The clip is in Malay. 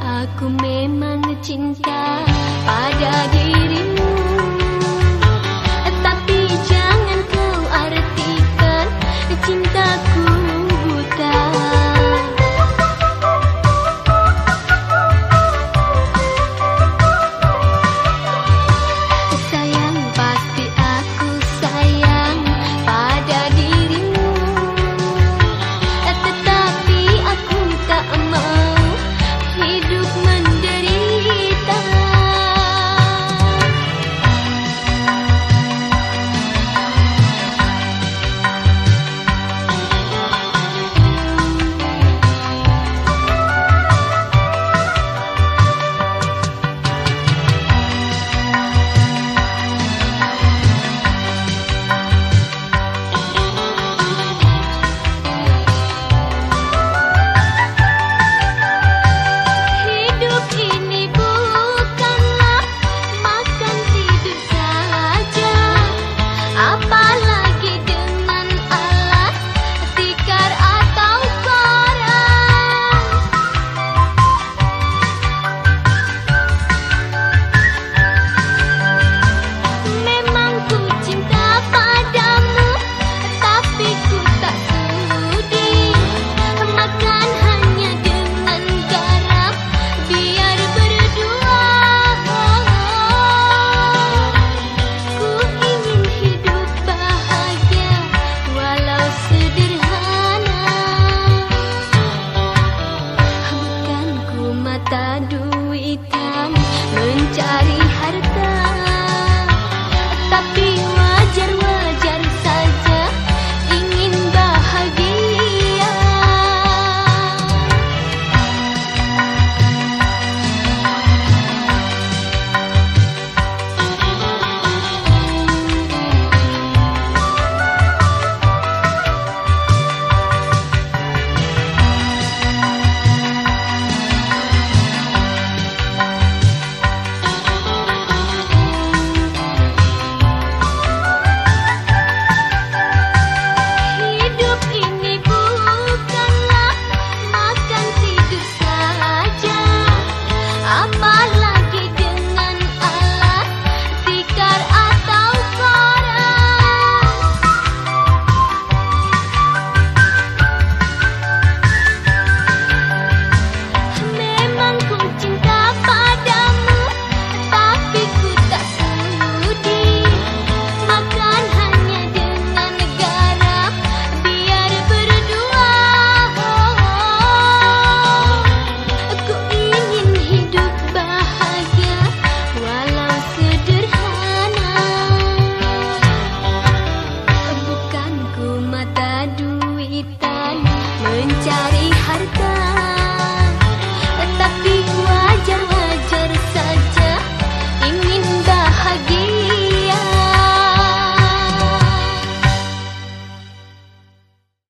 Aku memang cinta pada dirimu.